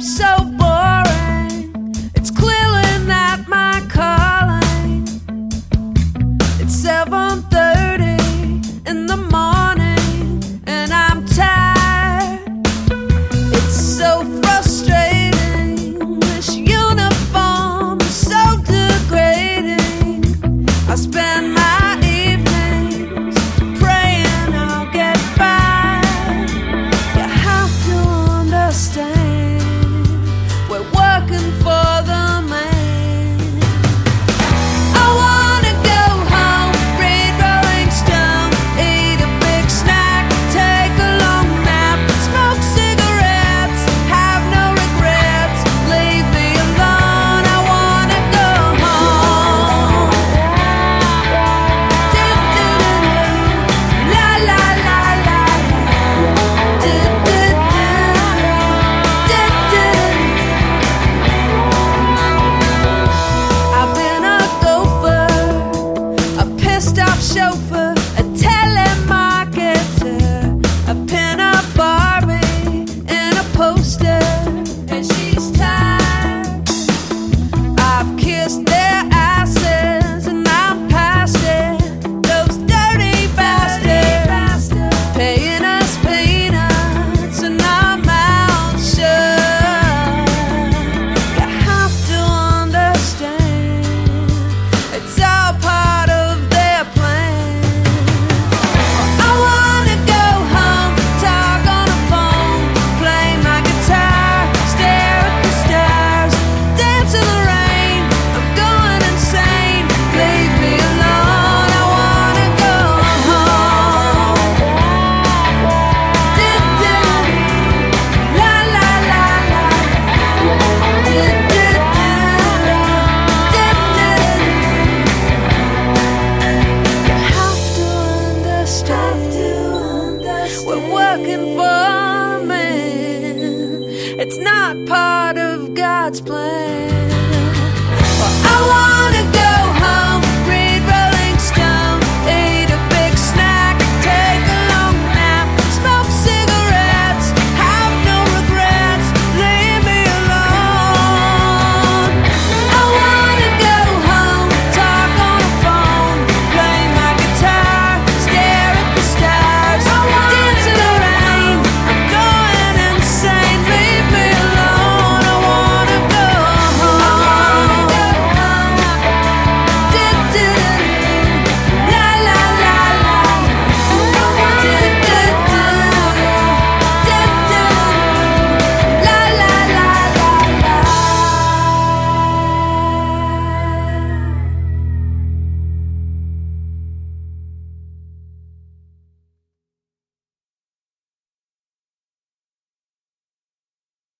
so looking for man. It's not part of God's plan. Well, I want.